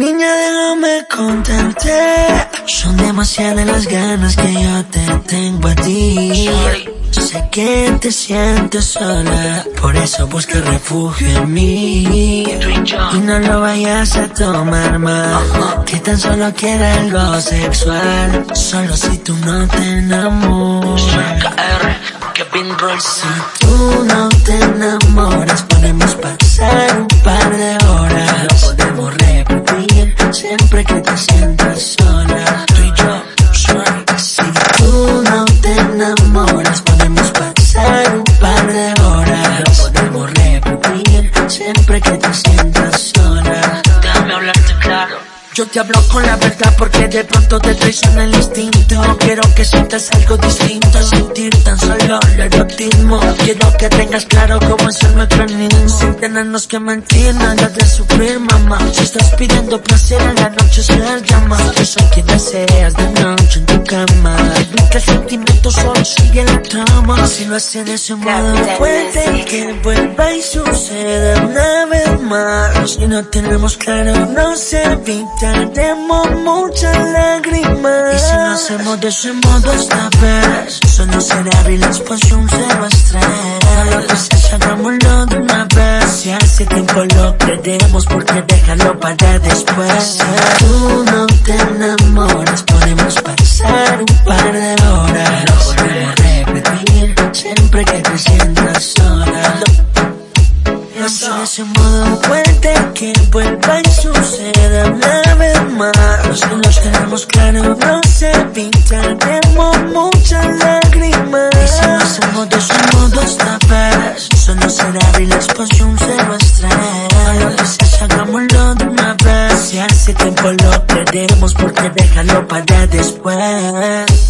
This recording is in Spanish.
Niña, déjame contarte. Son demasiadas las ganas que yo te tengo a ti. Sé que te sientes sola, por eso busca refugio en mí. Y no lo vayas a tomar mal, que tan solo quiera algo sexual. Solo si tú no te enamoras. Si tú no te enamoras, siempre que te sientas sola. Tú y yo, Si tú no te enamoras, podemos pasar un par de horas. Podemos repetir siempre que te sientas sola. Déjame hablarte claro. Yo te hablo con la verdad porque de pronto te traiciona el instinto. Quiero que sientas algo distinto, sentir tan solo el erotismo. Quiero que tengas claro cómo es el mecanismo. Sin tenernos que mentir, nada de sufrir, mamá. Si estás pidiendo placer en la noche, se llama. Yo soy quien deseas de noche en tu cama. Nunca el sentimiento solo sigue la trama. Si lo hacen de ese modo, puede que vuelva y suceda una vez más. Si no tenemos claro, no se evita tenemos muchas lágrimas. Y si no hacemos de ese modo esta vez, solo será relax pues un cero estrés. hagámoslo de una vez. Si hace tiempo lo queremos, porque déjalo para después. Si tú no te enamoras, podemos pasar un par de horas. Lo podemos repetir siempre que te sientas sola. Así de ese modo puede que vuelva y suceda más. No nos quedamos claros, no se pintaremos muchas lágrimas. Y si no hacemos de su modo esta vez, solo será relax un cero estrés. A lo que se hagámoslo de una vez. Si hace tiempo lo perdemos, porque déjalo para después.